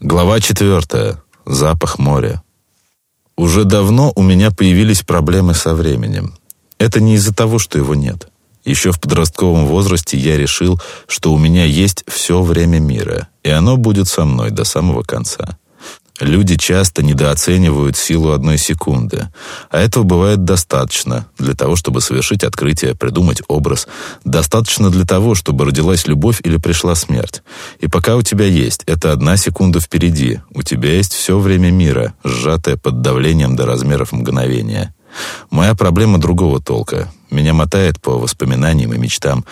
Глава четвертая. Запах моря. Уже давно у меня появились проблемы со временем. Это не из-за того, что его нет. Еще в подростковом возрасте я решил, что у меня есть все время мира, и оно будет со мной до самого конца. Люди часто недооценивают силу одной секунды, а этого бывает достаточно для того, чтобы совершить открытие, придумать образ, достаточно для того, чтобы родилась любовь или пришла смерть. И пока у тебя есть эта одна секунда впереди, у тебя есть все время мира, сжатое под давлением до размеров мгновения. Моя проблема другого толка. Меня мотает по воспоминаниям и мечтам.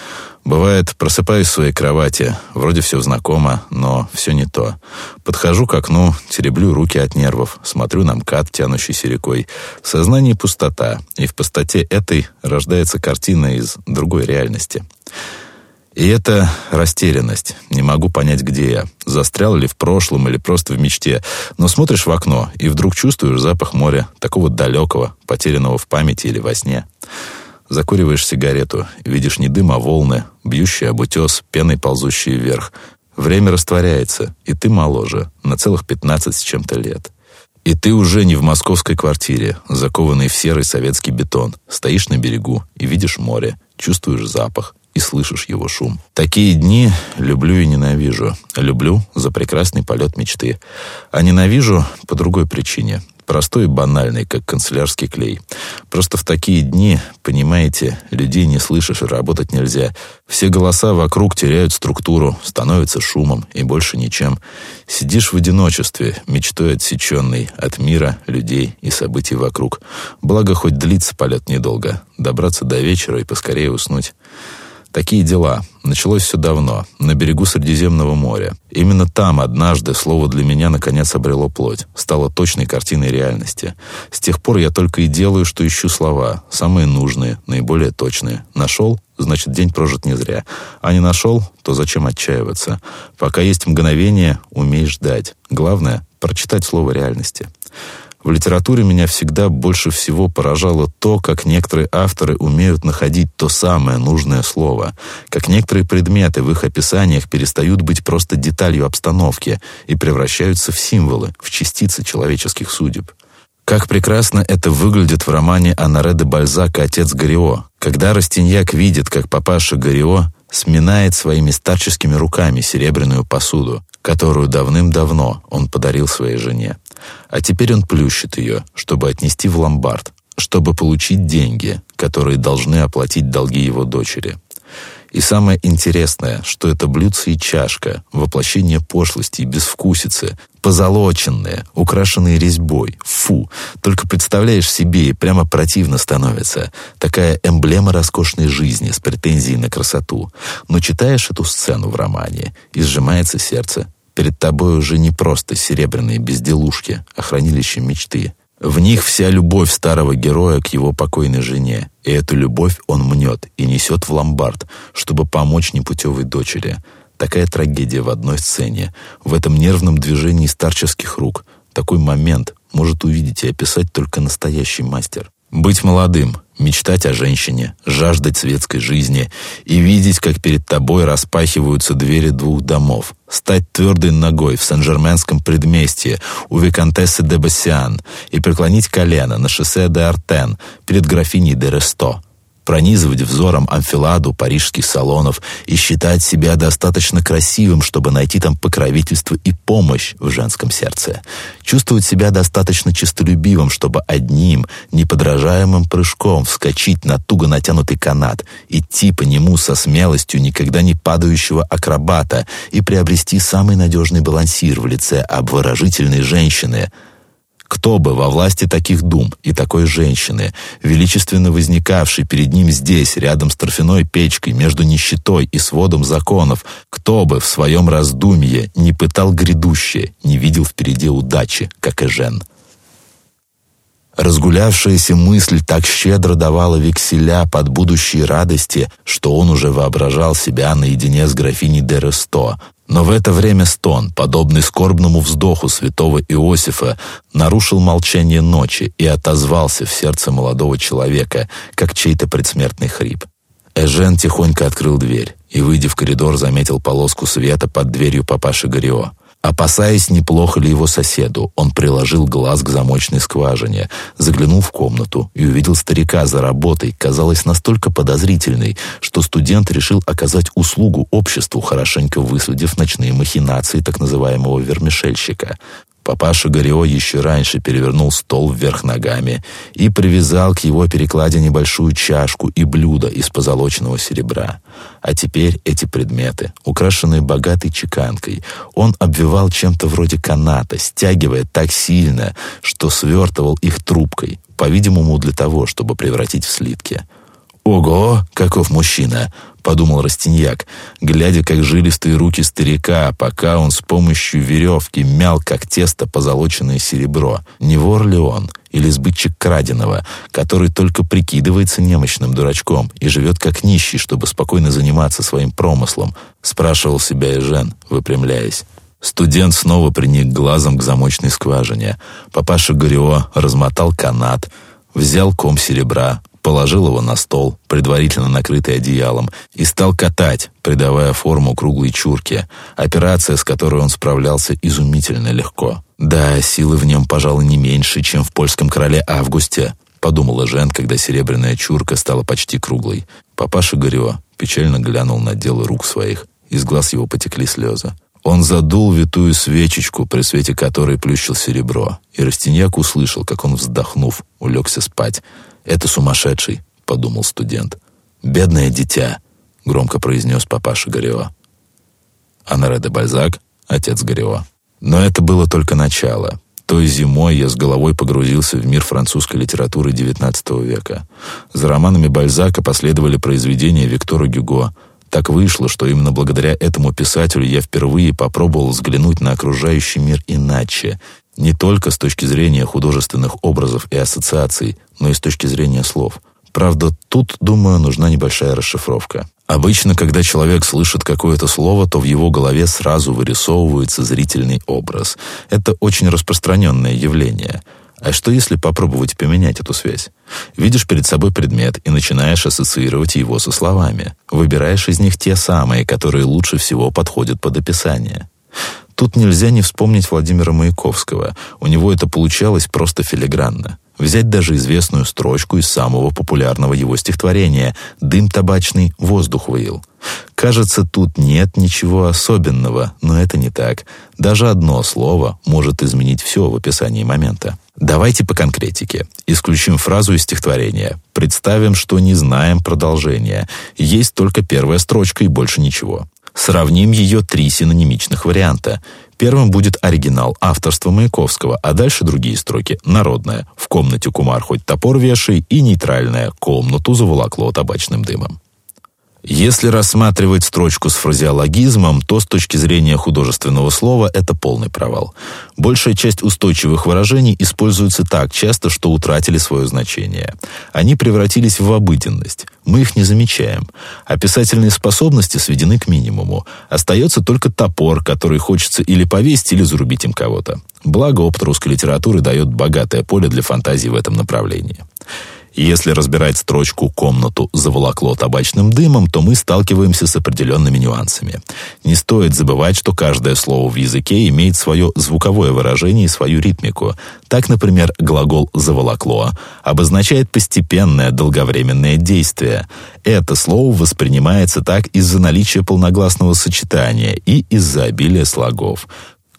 Бывает, просыпаюсь в своей кровати, вроде все знакомо, но все не то. Подхожу к окну, тереблю руки от нервов, смотрю на МКАД, тянущийся рекой. В сознании пустота, и в пустоте этой рождается картина из другой реальности. И это растерянность. Не могу понять, где я. Застрял ли в прошлом или просто в мечте. Но смотришь в окно, и вдруг чувствуешь запах моря, такого далекого, потерянного в памяти или во сне. Закуриваешь сигарету, видишь не дым, а волны, бьющие об утес, пеной ползущие вверх. Время растворяется, и ты моложе, на целых пятнадцать с чем-то лет. И ты уже не в московской квартире, закованный в серый советский бетон. Стоишь на берегу и видишь море, чувствуешь запах, и слышишь его шум. Такие дни люблю и ненавижу. Люблю за прекрасный полет мечты, а ненавижу по другой причине. Простой и банальный, как канцелярский клей. Просто в такие дни, понимаете, людей не слышишь и работать нельзя. Все голоса вокруг теряют структуру, становятся шумом и больше ничем. Сидишь в одиночестве, мечтой отсеченной от мира, людей и событий вокруг. Благо, хоть длится полет недолго. Добраться до вечера и поскорее уснуть. Такие дела. Началось все давно, на берегу Средиземного моря. Именно там однажды слово для меня наконец обрело плоть, стало точной картиной реальности. С тех пор я только и делаю, что ищу слова, самые нужные, наиболее точные. Нашел? Значит, день прожит не зря. А не нашел? То зачем отчаиваться? Пока есть мгновение, умей ждать. Главное — прочитать слово реальности. В литературе меня всегда больше всего поражало то, как некоторые авторы умеют находить то самое нужное слово, как некоторые предметы в их описаниях перестают быть просто деталью обстановки и превращаются в символы, в частицы человеческих судеб. Как прекрасно это выглядит в романе Анаре де Бальзака «Отец Горио», когда Растиньяк видит, как папаша Горио сминает своими старческими руками серебряную посуду, которую давным-давно он подарил своей жене. А теперь он плющит ее, чтобы отнести в ломбард, чтобы получить деньги, которые должны оплатить долги его дочери. И самое интересное, что это блюдце и чашка, воплощение пошлости и безвкусицы, позолоченные, украшенные резьбой. Фу! Только представляешь себе, и прямо противно становится. Такая эмблема роскошной жизни с претензией на красоту. Но читаешь эту сцену в романе, и сжимается сердце. Перед тобой уже не просто серебряные безделушки, а хранилище мечты. В них вся любовь старого героя к его покойной жене, и эту любовь он мнет и несет в ломбард, чтобы помочь непутевой дочери. Такая трагедия в одной сцене, в этом нервном движении старческих рук. Такой момент может увидеть и описать только настоящий мастер. Быть молодым, мечтать о женщине, жаждать светской жизни и видеть, как перед тобой распахиваются двери двух домов, стать твердой ногой в Сен-Жерменском предместье у Викантессы де Бассиан и преклонить колено на шоссе де Артен перед графиней де Ресто — пронизывать взором амфиладу парижских салонов и считать себя достаточно красивым, чтобы найти там покровительство и помощь в женском сердце. Чувствовать себя достаточно честолюбивым, чтобы одним неподражаемым прыжком вскочить на туго натянутый канат, идти по нему со смелостью никогда не падающего акробата и приобрести самый надежный балансир в лице обворожительной женщины — кто бы во власти таких дум и такой женщины, величественно возникавшей перед ним здесь, рядом с торфяной печкой, между нищетой и сводом законов, кто бы в своем раздумье не пытал грядущее, не видел впереди удачи, как и Жен. Разгулявшаяся мысль так щедро давала векселя под будущие радости, что он уже воображал себя наедине с графиней де но в это время стон, подобный скорбному вздоху святого Иосифа, нарушил молчание ночи и отозвался в сердце молодого человека, как чей-то предсмертный хрип. Эжен тихонько открыл дверь и, выйдя в коридор, заметил полоску света под дверью папаши Горио. Опасаясь, неплохо ли его соседу, он приложил глаз к замочной скважине, заглянул в комнату и увидел старика за работой, казалось настолько подозрительной, что студент решил оказать услугу обществу, хорошенько высудив ночные махинации так называемого вермишельщика. Папаша Горио еще раньше перевернул стол вверх ногами и привязал к его перекладине небольшую чашку и блюдо из позолоченного серебра. А теперь эти предметы, украшенные богатой чеканкой, он обвивал чем-то вроде каната, стягивая так сильно, что свертывал их трубкой, по-видимому, для того, чтобы превратить в слитки. «Ого, каков мужчина!» — подумал Растиньяк, глядя, как жилистые руки старика, пока он с помощью веревки мял, как тесто, позолоченное серебро. Не вор ли он? Или сбытчик краденого, который только прикидывается немощным дурачком и живет как нищий, чтобы спокойно заниматься своим промыслом, спрашивал себя Эжен, выпрямляясь. Студент снова приник глазом к замочной скважине. Папаша Горио размотал канат, взял ком серебра, положил его на стол, предварительно накрытый одеялом, и стал катать, придавая форму круглой чурке, операция, с которой он справлялся изумительно легко. «Да, силы в нем, пожалуй, не меньше, чем в польском короле Августе», подумала Жен, когда серебряная чурка стала почти круглой. Папаша Горё печально глянул на дело рук своих, из глаз его потекли слезы. Он задул витую свечечку, при свете которой плющил серебро, и Растиньяк услышал, как он, вздохнув, улегся спать, «Это сумасшедший», — подумал студент. «Бедное дитя», — громко произнес папаша Горева. Анаре де Бальзак, отец Горева. Но это было только начало. Той зимой я с головой погрузился в мир французской литературы XIX века. За романами Бальзака последовали произведения Виктора Гюго. Так вышло, что именно благодаря этому писателю я впервые попробовал взглянуть на окружающий мир иначе, не только с точки зрения художественных образов и ассоциаций, но и с точки зрения слов. Правда, тут, думаю, нужна небольшая расшифровка. Обычно, когда человек слышит какое-то слово, то в его голове сразу вырисовывается зрительный образ. Это очень распространенное явление. А что если попробовать поменять эту связь? Видишь перед собой предмет и начинаешь ассоциировать его со словами. Выбираешь из них те самые, которые лучше всего подходят под описание. Тут нельзя не вспомнить Владимира Маяковского. У него это получалось просто филигранно. Взять даже известную строчку из самого популярного его стихотворения «Дым табачный, воздух выил». Кажется, тут нет ничего особенного, но это не так. Даже одно слово может изменить все в описании момента. Давайте по конкретике. Исключим фразу из стихотворения. Представим, что не знаем продолжения. Есть только первая строчка и больше ничего. Сравним ее три синонимичных варианта. Первым будет оригинал авторства Маяковского, а дальше другие строки. Народная. В комнате кумар хоть топор вешай и нейтральная. Комнату заволокло табачным дымом. Если рассматривать строчку с фразеологизмом, то с точки зрения художественного слова это полный провал. Большая часть устойчивых выражений используется так часто, что утратили свое значение. Они превратились в обыденность. Мы их не замечаем. Описательные способности сведены к минимуму. Остается только топор, который хочется или повесить, или зарубить им кого-то. Благо, опыт русской литературы дает богатое поле для фантазии в этом направлении. Если разбирать строчку «комнату заволокло табачным дымом», то мы сталкиваемся с определенными нюансами. Не стоит забывать, что каждое слово в языке имеет свое звуковое выражение и свою ритмику. Так, например, глагол «заволокло» обозначает постепенное долговременное действие. Это слово воспринимается так из-за наличия полногласного сочетания и из-за обилия слогов.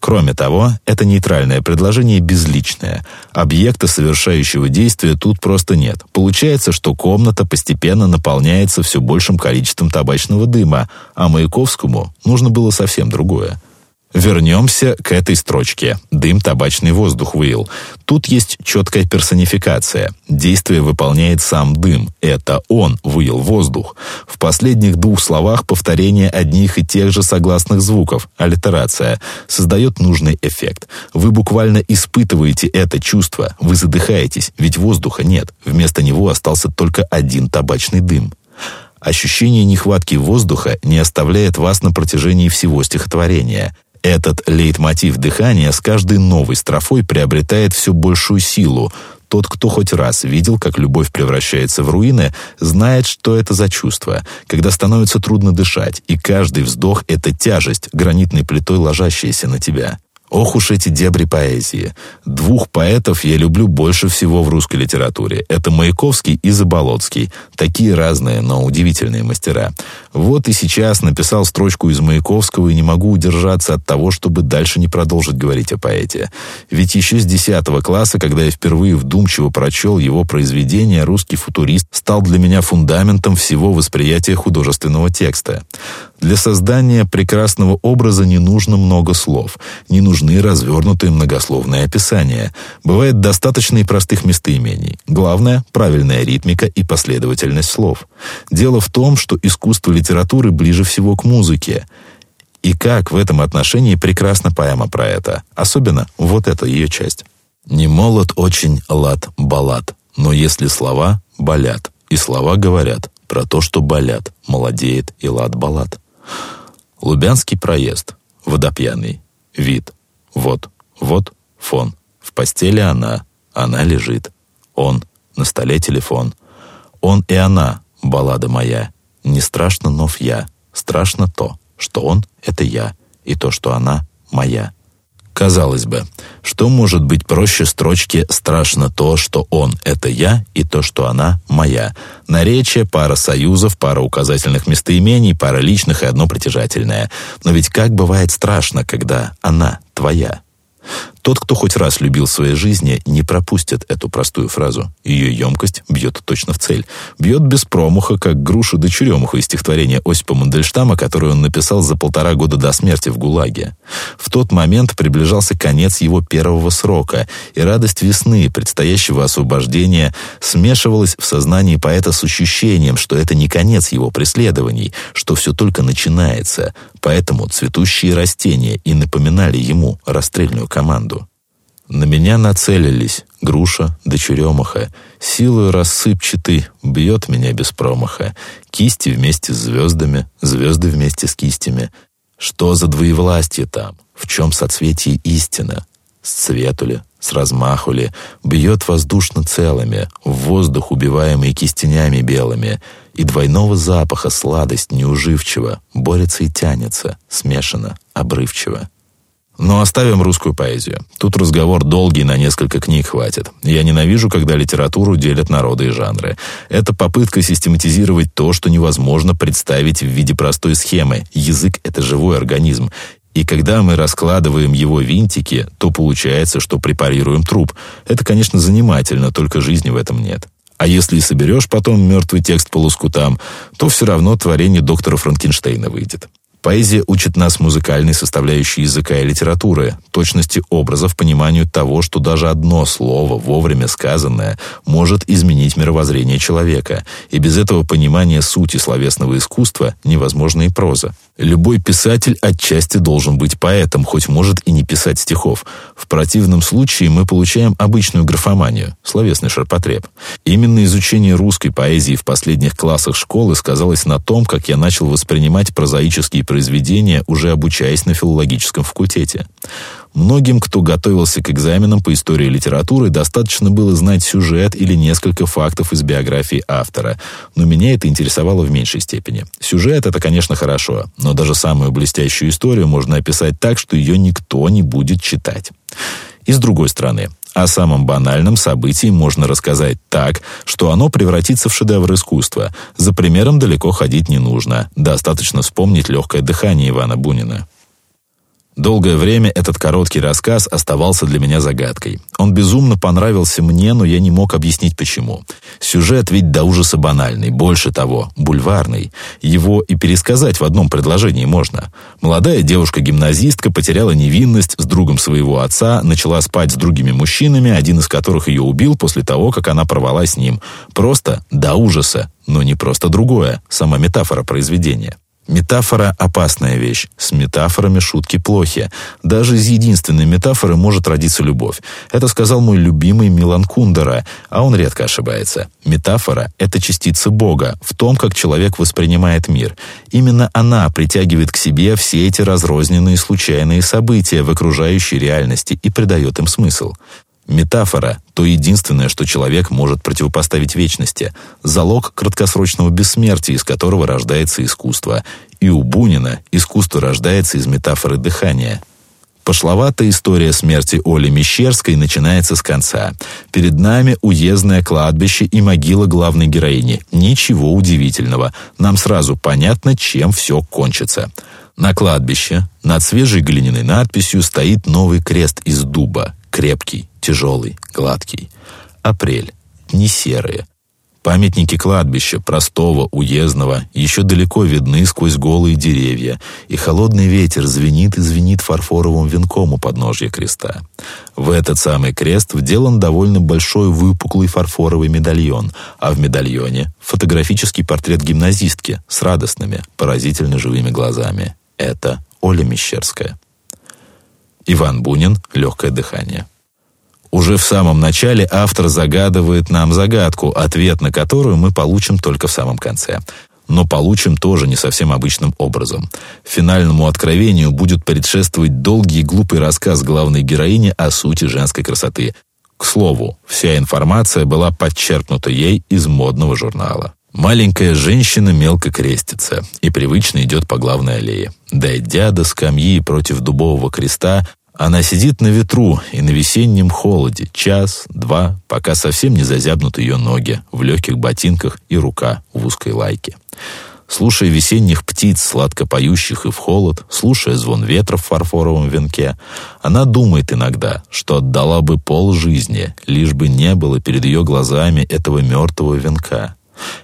Кроме того, это нейтральное предложение безличное. Объекта, совершающего действие, тут просто нет. Получается, что комната постепенно наполняется все большим количеством табачного дыма, а Маяковскому нужно было совсем другое. Вернемся к этой строчке. Дым, табачный воздух выил. Тут есть четкая персонификация. Действие выполняет сам дым. Это он выил воздух. В последних двух словах повторение одних и тех же согласных звуков, аллитерация, создает нужный эффект. Вы буквально испытываете это чувство. Вы задыхаетесь, ведь воздуха нет. Вместо него остался только один табачный дым. Ощущение нехватки воздуха не оставляет вас на протяжении всего стихотворения. Этот лейтмотив дыхания с каждой новой строфой приобретает все большую силу. Тот, кто хоть раз видел, как любовь превращается в руины, знает, что это за чувство, когда становится трудно дышать, и каждый вздох — это тяжесть, гранитной плитой ложащаяся на тебя. Ох уж эти дебри поэзии. Двух поэтов я люблю больше всего в русской литературе. Это Маяковский и Заболоцкий. Такие разные, но удивительные мастера. Вот и сейчас написал строчку из Маяковского и не могу удержаться от того, чтобы дальше не продолжить говорить о поэте. Ведь еще с 10 класса, когда я впервые вдумчиво прочел его произведение, русский футурист стал для меня фундаментом всего восприятия художественного текста. Для создания прекрасного образа не нужно много слов, не нужны развернутые многословные описания. Бывает достаточно и простых местоимений. Главное — правильная ритмика и последовательность слов. Дело в том, что искусство литературы ближе всего к музыке. И как в этом отношении прекрасна поэма про это. Особенно вот эта ее часть. «Не молод очень лад баллад, но если слова болят, и слова говорят про то, что болят, молодеет и лад баллад». Лубянский проезд. Водопьяный. Вид. Вот. Вот фон. В постели она. Она лежит. Он. На столе телефон. Он и она. Баллада моя. Не страшно, нов я. Страшно то, что он — это я, и то, что она — моя. Казалось бы, что может быть проще строчки «Страшно то, что он — это я, и то, что она — моя». Наречие, пара союзов, пара указательных местоимений, пара личных и одно притяжательное. Но ведь как бывает страшно, когда она твоя? Тот, кто хоть раз любил в своей жизни, не пропустит эту простую фразу. Ее емкость бьет точно в цель. Бьет без промаха, как груша до черемуха из стихотворения Осипа Мандельштама, которое он написал за полтора года до смерти в ГУЛАГе. В тот момент приближался конец его первого срока, и радость весны, предстоящего освобождения, смешивалась в сознании поэта с ощущением, что это не конец его преследований, что все только начинается, поэтому цветущие растения и напоминали ему расстрельную команду. На меня нацелились груша да черемаха, силою рассыпчатый бьет меня без промаха, кисти вместе с звездами, звезды вместе с кистями. Что за двоевластие там? В чем соцветие истина? С цвету ли, с размаху ли, бьет воздушно целыми, в воздух убиваемый кистенями белыми, и двойного запаха сладость неуживчива, борется и тянется, смешано, обрывчиво. Но оставим русскую поэзию. Тут разговор долгий, на несколько книг хватит. Я ненавижу, когда литературу делят народы и жанры. Это попытка систематизировать то, что невозможно представить в виде простой схемы. Язык — это живой организм. И когда мы раскладываем его винтики, то получается, что препарируем труп. Это, конечно, занимательно, только жизни в этом нет. А если и соберешь потом мертвый текст по лоскутам, то все равно творение доктора Франкенштейна выйдет. Поэзия учит нас музыкальной составляющей языка и литературы, точности образов, пониманию того, что даже одно слово, вовремя сказанное, может изменить мировоззрение человека, и без этого понимания сути словесного искусства невозможна и проза. Любой писатель отчасти должен быть поэтом, хоть может и не писать стихов. В противном случае мы получаем обычную графоманию, словесный ширпотреб. Именно изучение русской поэзии в последних классах школы сказалось на том, как я начал воспринимать прозаические произведения, уже обучаясь на филологическом факультете. Многим, кто готовился к экзаменам по истории литературы, достаточно было знать сюжет или несколько фактов из биографии автора, но меня это интересовало в меньшей степени. Сюжет — это, конечно, хорошо, но даже самую блестящую историю можно описать так, что ее никто не будет читать. И с другой стороны, о самом банальном событии можно рассказать так, что оно превратится в шедевр искусства. За примером далеко ходить не нужно. Достаточно вспомнить легкое дыхание Ивана Бунина. Долгое время этот короткий рассказ оставался для меня загадкой. Он безумно понравился мне, но я не мог объяснить почему. Сюжет ведь до ужаса банальный, больше того, бульварный. Его и пересказать в одном предложении можно. Молодая девушка-гимназистка потеряла невинность с другом своего отца, начала спать с другими мужчинами, один из которых ее убил после того, как она порвала с ним. Просто до ужаса, но не просто другое, сама метафора произведения. Метафора — опасная вещь. С метафорами шутки плохи. Даже из единственной метафоры может родиться любовь. Это сказал мой любимый Милан Кундера, а он редко ошибается. Метафора — это частица Бога в том, как человек воспринимает мир. Именно она притягивает к себе все эти разрозненные случайные события в окружающей реальности и придает им смысл. Метафора — то единственное, что человек может противопоставить вечности, залог краткосрочного бессмертия, из которого рождается искусство. И у Бунина искусство рождается из метафоры дыхания — Пошловатая история смерти Оли Мещерской начинается с конца. Перед нами уездное кладбище и могила главной героини. Ничего удивительного. Нам сразу понятно, чем все кончится. На кладбище над свежей глиняной надписью стоит новый крест из дуба. Крепкий, тяжелый, гладкий. Апрель. Не серые. Памятники кладбища, простого, уездного, еще далеко видны сквозь голые деревья, и холодный ветер звенит и звенит фарфоровым венком у подножья креста. В этот самый крест вделан довольно большой выпуклый фарфоровый медальон, а в медальоне фотографический портрет гимназистки с радостными, поразительно живыми глазами. Это Оля Мещерская. Иван Бунин «Легкое дыхание». Уже в самом начале автор загадывает нам загадку, ответ на которую мы получим только в самом конце. Но получим тоже не совсем обычным образом. Финальному откровению будет предшествовать долгий и глупый рассказ главной героини о сути женской красоты. К слову, вся информация была подчеркнута ей из модного журнала. Маленькая женщина мелко крестится и привычно идет по главной аллее. Дойдя до скамьи против дубового креста, она сидит на ветру и на весеннем холоде, час, два, пока совсем не зазябнут ее ноги в легких ботинках и рука в узкой лайке. Слушая весенних птиц, сладко поющих и в холод, слушая звон ветра в фарфоровом венке, она думает иногда, что отдала бы пол жизни, лишь бы не было перед ее глазами этого мертвого венка.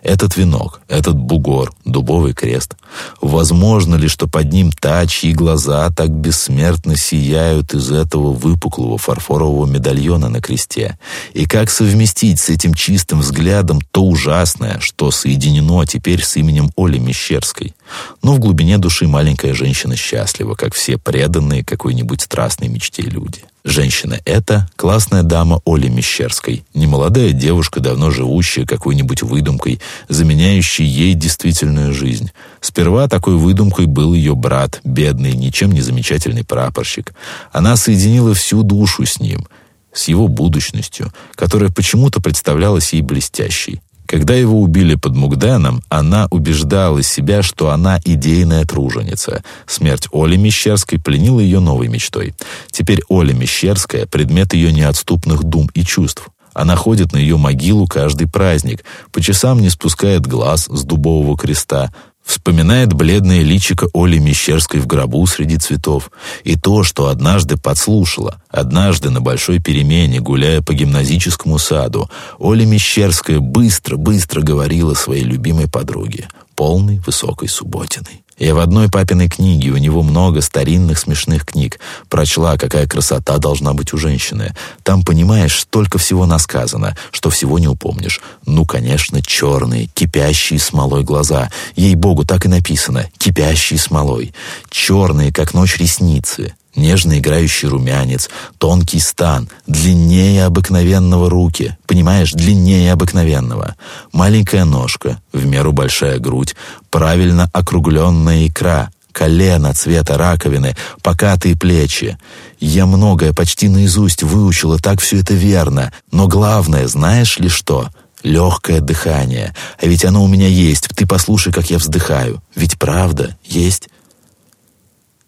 Этот венок, этот бугор, дубовый крест. Возможно ли, что под ним та, чьи глаза так бессмертно сияют из этого выпуклого фарфорового медальона на кресте? И как совместить с этим чистым взглядом то ужасное, что соединено теперь с именем Оли Мещерской? Но в глубине души маленькая женщина счастлива, как все преданные какой-нибудь страстной мечте люди. Женщина эта — классная дама Оли Мещерской, немолодая девушка, давно живущая какой-нибудь выдумкой, заменяющей ей действительную жизнь. Сперва такой выдумкой был ее брат, бедный, ничем не замечательный прапорщик. Она соединила всю душу с ним, с его будущностью, которая почему-то представлялась ей блестящей. Когда его убили под Мугденом, она убеждала себя, что она идейная труженица. Смерть Оли Мещерской пленила ее новой мечтой. Теперь Оля Мещерская — предмет ее неотступных дум и чувств. Она ходит на ее могилу каждый праздник, по часам не спускает глаз с дубового креста, Вспоминает бледное личико Оли Мещерской в гробу среди цветов и то, что однажды подслушала. Однажды на большой перемене, гуляя по гимназическому саду, Оля Мещерская быстро-быстро говорила своей любимой подруге, полной высокой субботиной. Я в одной папиной книге, у него много старинных смешных книг, прочла, какая красота должна быть у женщины. Там, понимаешь, столько всего насказано, что всего не упомнишь. Ну, конечно, черные, кипящие смолой глаза. Ей-богу, так и написано. Кипящие смолой. Черные, как ночь ресницы нежно играющий румянец, тонкий стан, длиннее обыкновенного руки, понимаешь, длиннее обыкновенного, маленькая ножка, в меру большая грудь, правильно округленная икра, колено цвета раковины, покатые плечи. Я многое почти наизусть выучила, так все это верно, но главное, знаешь ли что? Легкое дыхание. А ведь оно у меня есть, ты послушай, как я вздыхаю. Ведь правда, есть.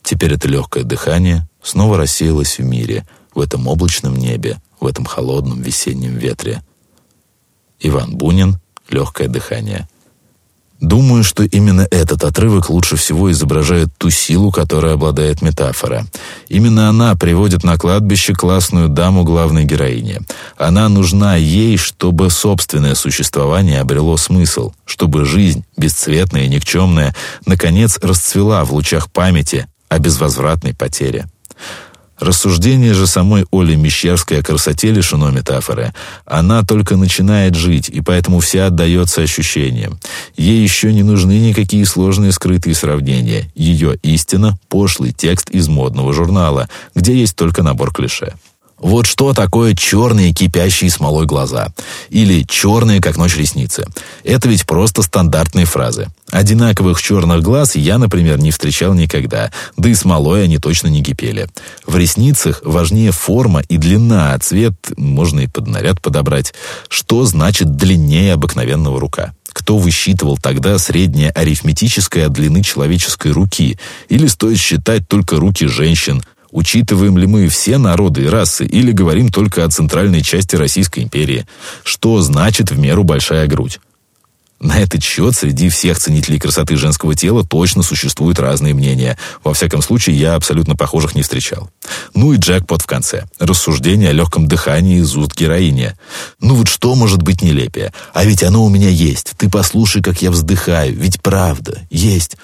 Теперь это легкое дыхание снова рассеялось в мире, в этом облачном небе, в этом холодном весеннем ветре. Иван Бунин «Легкое дыхание». Думаю, что именно этот отрывок лучше всего изображает ту силу, которой обладает метафора. Именно она приводит на кладбище классную даму главной героини. Она нужна ей, чтобы собственное существование обрело смысл, чтобы жизнь, бесцветная и никчемная, наконец расцвела в лучах памяти, о безвозвратной потере. Рассуждение же самой Оли Мещерской о красоте лишено метафоры. Она только начинает жить, и поэтому вся отдается ощущениям. Ей еще не нужны никакие сложные скрытые сравнения. Ее истина — пошлый текст из модного журнала, где есть только набор клише. Вот что такое черные кипящие смолой глаза? Или черные, как ночь ресницы? Это ведь просто стандартные фразы. Одинаковых черных глаз я, например, не встречал никогда, да и смолой они точно не кипели. В ресницах важнее форма и длина, а цвет можно и под наряд подобрать. Что значит длиннее обыкновенного рука? Кто высчитывал тогда среднее арифметическое длины человеческой руки? Или стоит считать только руки женщин – Учитываем ли мы все народы и расы или говорим только о центральной части Российской империи? Что значит в меру большая грудь? На этот счет среди всех ценителей красоты женского тела точно существуют разные мнения. Во всяком случае, я абсолютно похожих не встречал. Ну и джекпот в конце. Рассуждение о легком дыхании из уст героини. Ну вот что может быть нелепее? А ведь оно у меня есть. Ты послушай, как я вздыхаю. Ведь правда, есть.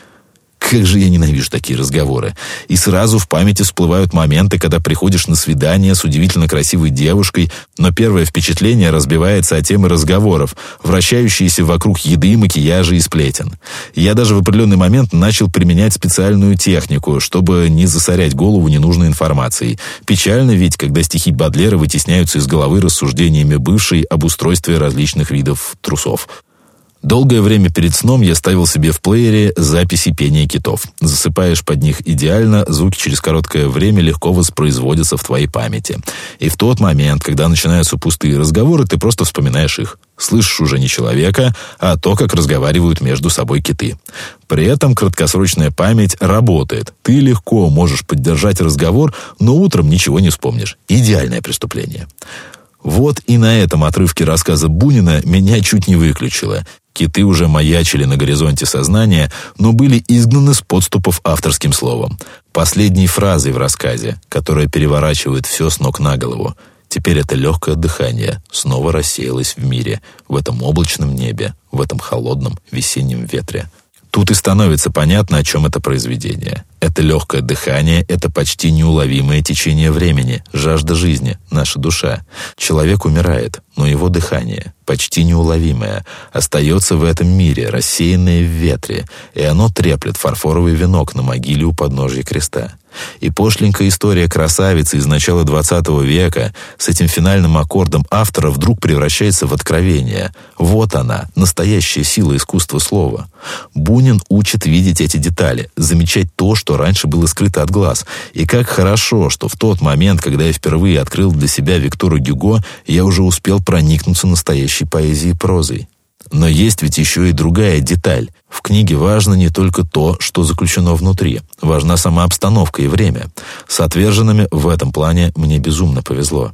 Как же я ненавижу такие разговоры. И сразу в памяти всплывают моменты, когда приходишь на свидание с удивительно красивой девушкой, но первое впечатление разбивается о темы разговоров, вращающиеся вокруг еды, макияжа и сплетен. Я даже в определенный момент начал применять специальную технику, чтобы не засорять голову ненужной информацией. Печально ведь, когда стихи Бадлера вытесняются из головы рассуждениями бывшей об устройстве различных видов трусов. Долгое время перед сном я ставил себе в плеере записи пения китов. Засыпаешь под них идеально, звуки через короткое время легко воспроизводятся в твоей памяти. И в тот момент, когда начинаются пустые разговоры, ты просто вспоминаешь их. Слышишь уже не человека, а то, как разговаривают между собой киты. При этом краткосрочная память работает. Ты легко можешь поддержать разговор, но утром ничего не вспомнишь. Идеальное преступление. Вот и на этом отрывке рассказа Бунина меня чуть не выключило. Киты уже маячили на горизонте сознания, но были изгнаны с подступов авторским словом. Последней фразой в рассказе, которая переворачивает все с ног на голову. Теперь это легкое дыхание снова рассеялось в мире, в этом облачном небе, в этом холодном весеннем ветре. Тут и становится понятно, о чем это произведение. Это легкое дыхание, это почти неуловимое течение времени, жажда жизни, наша душа. Человек умирает, но его дыхание, почти неуловимое, остается в этом мире, рассеянное в ветре, и оно треплет фарфоровый венок на могиле у подножья креста. И пошленькая история красавицы из начала XX века с этим финальным аккордом автора вдруг превращается в откровение. Вот она, настоящая сила искусства слова. Бунин учит видеть эти детали, замечать то, что раньше было скрыто от глаз. И как хорошо, что в тот момент, когда я впервые открыл для себя Виктора Гюго, я уже успел проникнуться настоящей поэзией прозой. Но есть ведь еще и другая деталь. В книге важно не только то, что заключено внутри. Важна сама обстановка и время. С отверженными в этом плане мне безумно повезло.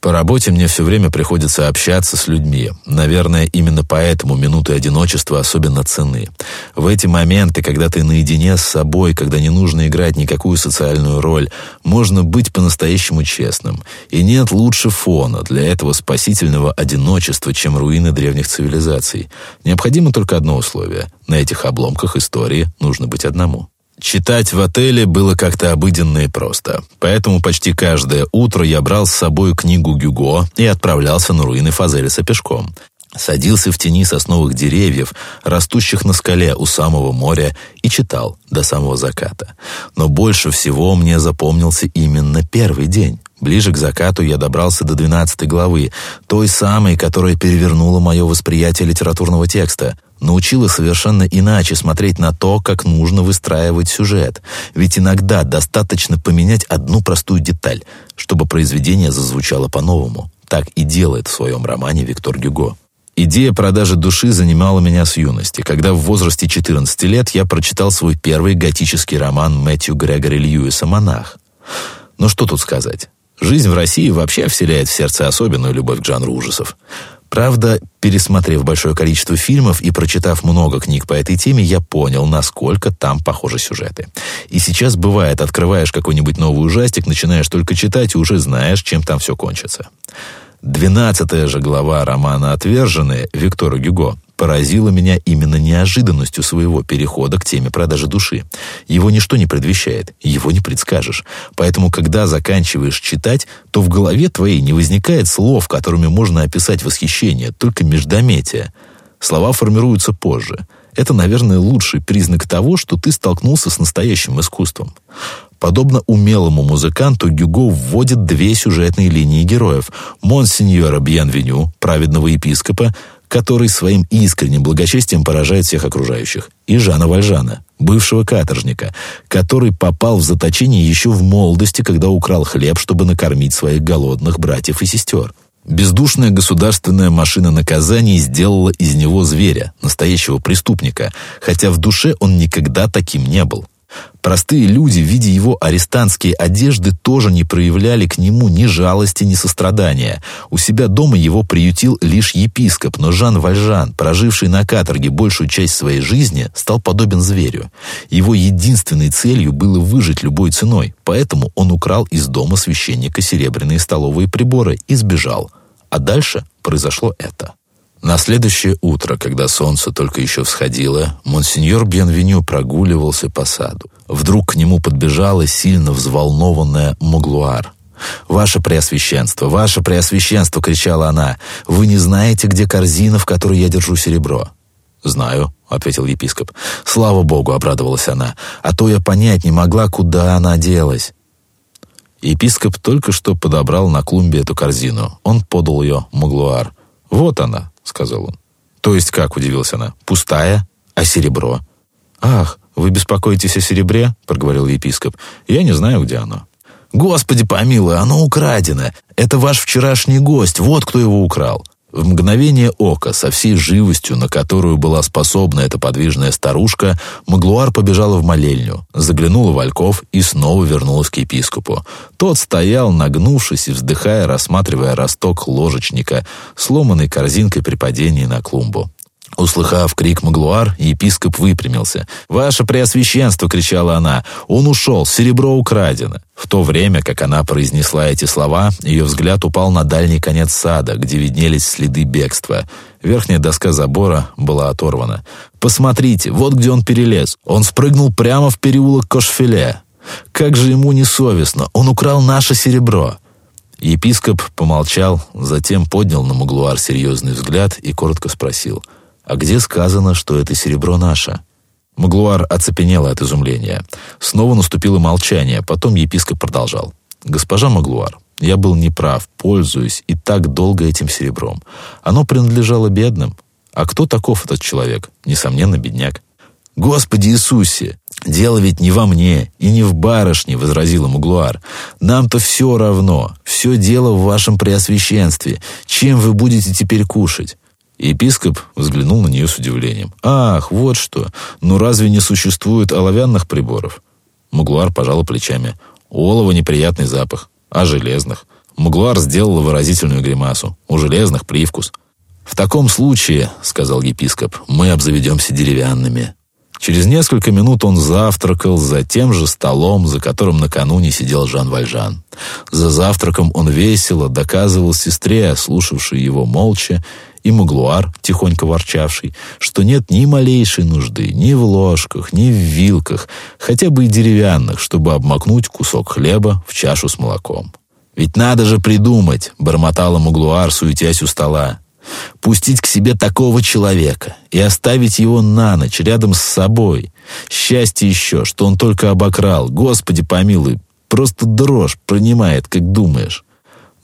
По работе мне все время приходится общаться с людьми. Наверное, именно поэтому минуты одиночества особенно ценны. В эти моменты, когда ты наедине с собой, когда не нужно играть никакую социальную роль, можно быть по-настоящему честным. И нет лучше фона для этого спасительного одиночества, чем руины древних цивилизаций. Необходимо только одно условие. На этих обломках истории нужно быть одному. Читать в отеле было как-то обыденно и просто. Поэтому почти каждое утро я брал с собой книгу Гюго и отправлялся на руины Фазелиса пешком. Садился в тени сосновых деревьев, растущих на скале у самого моря, и читал до самого заката. Но больше всего мне запомнился именно первый день. Ближе к закату я добрался до двенадцатой главы, той самой, которая перевернула мое восприятие литературного текста научила совершенно иначе смотреть на то, как нужно выстраивать сюжет. Ведь иногда достаточно поменять одну простую деталь, чтобы произведение зазвучало по-новому. Так и делает в своем романе Виктор Гюго. Идея продажи души занимала меня с юности, когда в возрасте 14 лет я прочитал свой первый готический роман Мэтью Грегори Льюиса «Монах». Но что тут сказать? Жизнь в России вообще вселяет в сердце особенную любовь к жанру ужасов. Правда, пересмотрев большое количество фильмов и прочитав много книг по этой теме, я понял, насколько там похожи сюжеты. И сейчас бывает, открываешь какой-нибудь новый ужастик, начинаешь только читать и уже знаешь, чем там все кончится. Двенадцатая же глава романа «Отверженные» Виктора Гюго поразила меня именно неожиданностью своего перехода к теме продажи души. Его ничто не предвещает, его не предскажешь. Поэтому, когда заканчиваешь читать, то в голове твоей не возникает слов, которыми можно описать восхищение, только междометия. Слова формируются позже. Это, наверное, лучший признак того, что ты столкнулся с настоящим искусством. Подобно умелому музыканту, Гюго вводит две сюжетные линии героев. Монсеньора Бьянвеню, праведного епископа, который своим искренним благочестием поражает всех окружающих, и Жана Вальжана, бывшего каторжника, который попал в заточение еще в молодости, когда украл хлеб, чтобы накормить своих голодных братьев и сестер. Бездушная государственная машина наказаний сделала из него зверя, настоящего преступника, хотя в душе он никогда таким не был. Простые люди, видя его арестантские одежды, тоже не проявляли к нему ни жалости, ни сострадания. У себя дома его приютил лишь епископ, но Жан Вальжан, проживший на каторге большую часть своей жизни, стал подобен зверю. Его единственной целью было выжить любой ценой, поэтому он украл из дома священника серебряные столовые приборы и сбежал. А дальше произошло это. На следующее утро, когда солнце только еще всходило, монсеньор Бьенвеню прогуливался по саду. Вдруг к нему подбежала сильно взволнованная Муглуар. «Ваше Преосвященство! Ваше Преосвященство!» — кричала она. «Вы не знаете, где корзина, в которой я держу серебро?» «Знаю», — ответил епископ. «Слава Богу!» — обрадовалась она. «А то я понять не могла, куда она делась». Епископ только что подобрал на клумбе эту корзину. Он подал ее Муглуар. «Вот она», — сказал он. «То есть как?» — удивилась она. «Пустая? А серебро?» «Ах, вы беспокоитесь о серебре?» — проговорил епископ. «Я не знаю, где оно». «Господи помилуй, оно украдено! Это ваш вчерашний гость, вот кто его украл!» В мгновение ока, со всей живостью, на которую была способна эта подвижная старушка, Маглуар побежала в молельню, заглянула в Альков и снова вернулась к епископу. Тот стоял, нагнувшись и вздыхая, рассматривая росток ложечника, сломанной корзинкой при падении на клумбу. Услыхав крик Маглуар, епископ выпрямился. «Ваше Преосвященство!» — кричала она. «Он ушел, серебро украдено!» В то время, как она произнесла эти слова, ее взгляд упал на дальний конец сада, где виднелись следы бегства. Верхняя доска забора была оторвана. «Посмотрите, вот где он перелез. Он спрыгнул прямо в переулок Кошфеле. Как же ему несовестно! Он украл наше серебро!» Епископ помолчал, затем поднял на Маглуар серьезный взгляд и коротко спросил — «А где сказано, что это серебро наше?» Маглуар оцепенела от изумления. Снова наступило молчание, потом епископ продолжал. «Госпожа Маглуар, я был неправ, пользуюсь и так долго этим серебром. Оно принадлежало бедным. А кто таков этот человек? Несомненно, бедняк». «Господи Иисусе! Дело ведь не во мне и не в барышне», — возразила Муглуар. «Нам-то все равно. Все дело в вашем преосвященстве. Чем вы будете теперь кушать? Епископ взглянул на нее с удивлением. «Ах, вот что! Ну разве не существует оловянных приборов?» Муглуар пожала плечами. «У олова неприятный запах. А железных?» Муглуар сделала выразительную гримасу. «У железных привкус». «В таком случае, — сказал епископ, — мы обзаведемся деревянными». Через несколько минут он завтракал за тем же столом, за которым накануне сидел Жан Вальжан. За завтраком он весело доказывал сестре, слушавшей его молча, и Маглуар, тихонько ворчавший, что нет ни малейшей нужды ни в ложках, ни в вилках, хотя бы и деревянных, чтобы обмакнуть кусок хлеба в чашу с молоком. «Ведь надо же придумать!» — бормотала Маглуар, суетясь у стола. «Пустить к себе такого человека и оставить его на ночь рядом с собой. Счастье еще, что он только обокрал. Господи помилуй, просто дрожь пронимает, как думаешь».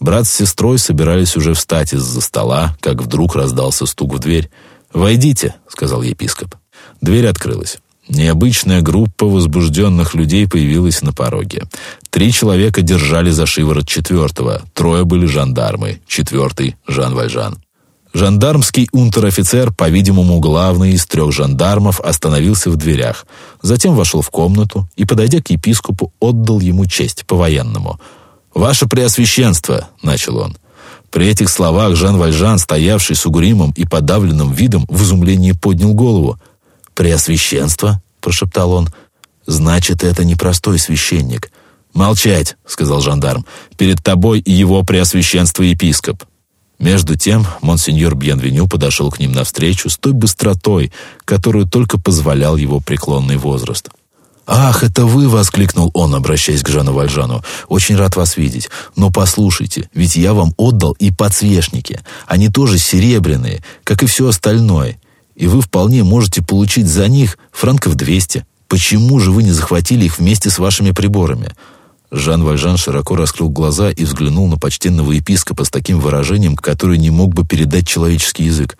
Брат с сестрой собирались уже встать из-за стола, как вдруг раздался стук в дверь. «Войдите», — сказал епископ. Дверь открылась. Необычная группа возбужденных людей появилась на пороге. Три человека держали за шиворот четвертого, трое были жандармы, четвертый — Жан Вальжан. Жандармский унтер-офицер, по-видимому, главный из трех жандармов, остановился в дверях. Затем вошел в комнату и, подойдя к епископу, отдал ему честь по-военному — «Ваше Преосвященство!» — начал он. При этих словах Жан Вальжан, стоявший с угрюмым и подавленным видом, в изумлении поднял голову. «Преосвященство?» — прошептал он. «Значит, это не простой священник». «Молчать!» — сказал жандарм. «Перед тобой и его преосвященство епископ». Между тем монсеньор Бьенвеню подошел к ним навстречу с той быстротой, которую только позволял его преклонный возраст. «Ах, это вы!» — воскликнул он, обращаясь к Жану Вальжану. «Очень рад вас видеть. Но послушайте, ведь я вам отдал и подсвечники. Они тоже серебряные, как и все остальное. и вы вполне можете получить за них франков 200. Почему же вы не захватили их вместе с вашими приборами?» Жан Вальжан широко раскрыл глаза и взглянул на почтенного епископа с таким выражением, которое не мог бы передать человеческий язык.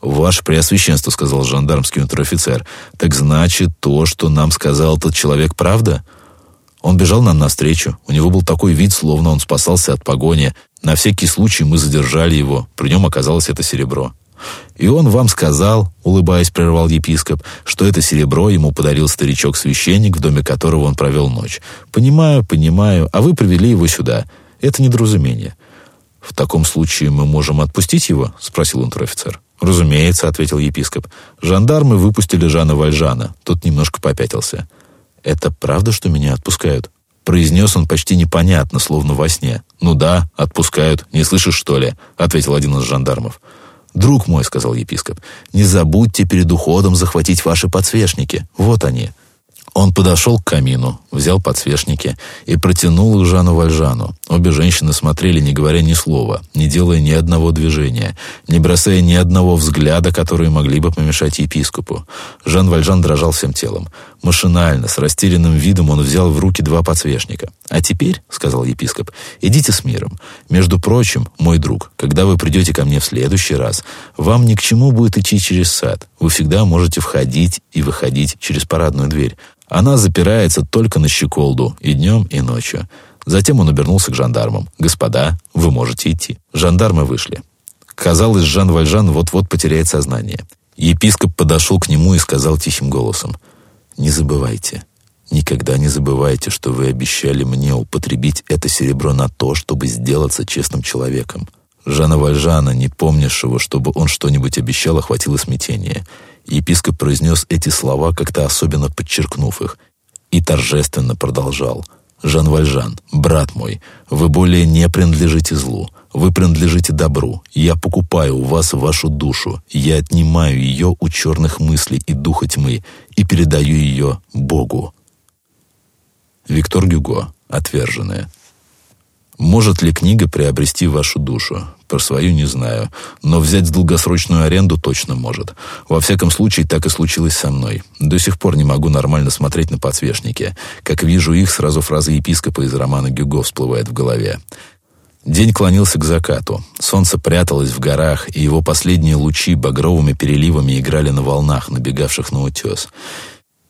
«Ваше Преосвященство», — сказал жандармский унтер-офицер, «так значит, то, что нам сказал этот человек, правда?» Он бежал нам навстречу. У него был такой вид, словно он спасался от погони. На всякий случай мы задержали его. При нем оказалось это серебро. «И он вам сказал, — улыбаясь, прервал епископ, — что это серебро ему подарил старичок-священник, в доме которого он провел ночь. Понимаю, понимаю, а вы привели его сюда. Это недоразумение». «В таком случае мы можем отпустить его?» — спросил унтер-офицер. «Разумеется», — ответил епископ. «Жандармы выпустили Жана Вальжана». Тот немножко попятился. «Это правда, что меня отпускают?» Произнес он почти непонятно, словно во сне. «Ну да, отпускают. Не слышишь, что ли?» — ответил один из жандармов. «Друг мой», — сказал епископ, — «не забудьте перед уходом захватить ваши подсвечники. Вот они». Он подошел к камину, взял подсвечники и протянул их Жану Вальжану. Обе женщины смотрели, не говоря ни слова, не делая ни одного движения, не бросая ни одного взгляда, которые могли бы помешать епископу. Жан Вальжан дрожал всем телом. Машинально, с растерянным видом он взял в руки два подсвечника. «А теперь», — сказал епископ, — «идите с миром. Между прочим, мой друг, когда вы придете ко мне в следующий раз, вам ни к чему будет идти через сад. Вы всегда можете входить и выходить через парадную дверь. Она запирается только на щеколду и днем, и ночью. Затем он обернулся к жандармам. «Господа, вы можете идти». Жандармы вышли. Казалось, Жан Вальжан вот-вот потеряет сознание. Епископ подошел к нему и сказал тихим голосом. «Не забывайте, никогда не забывайте, что вы обещали мне употребить это серебро на то, чтобы сделаться честным человеком». Жана Вальжана, не помнившего, чтобы он что-нибудь обещал, охватило смятение — Епископ произнес эти слова, как-то особенно подчеркнув их, и торжественно продолжал. «Жан Вальжан, брат мой, вы более не принадлежите злу, вы принадлежите добру. Я покупаю у вас вашу душу, я отнимаю ее у черных мыслей и духа тьмы и передаю ее Богу». Виктор Гюго, «Отверженная». Может ли книга приобрести вашу душу? Про свою не знаю, но взять долгосрочную аренду точно может. Во всяком случае, так и случилось со мной. До сих пор не могу нормально смотреть на подсвечники. Как вижу их, сразу фраза епископа из романа Гюго всплывает в голове. День клонился к закату. Солнце пряталось в горах, и его последние лучи багровыми переливами играли на волнах, набегавших на утес.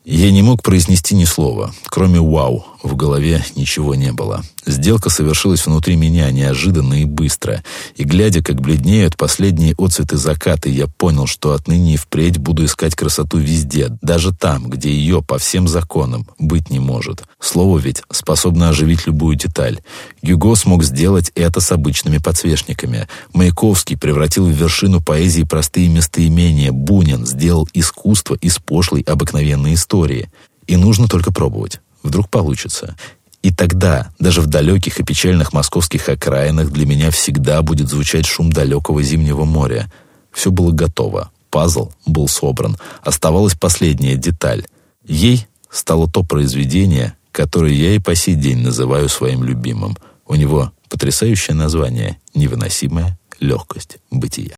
Я не мог произнести ни слова. Кроме «вау», в голове ничего не было. Сделка совершилась внутри меня неожиданно и быстро. И глядя, как бледнеют последние отцветы заката, я понял, что отныне и впредь буду искать красоту везде, даже там, где ее по всем законам быть не может. Слово ведь способно оживить любую деталь. Гюго смог сделать это с обычными подсвечниками. Маяковский превратил в вершину поэзии простые местоимения. Бунин сделал искусство из пошлой обыкновенной истории. И нужно только пробовать. Вдруг получится. И тогда, даже в далеких и печальных московских окраинах, для меня всегда будет звучать шум далекого зимнего моря. Все было готово. Пазл был собран. Оставалась последняя деталь. Ей стало то произведение, которое я и по сей день называю своим любимым. У него потрясающее название «Невыносимая легкость бытия».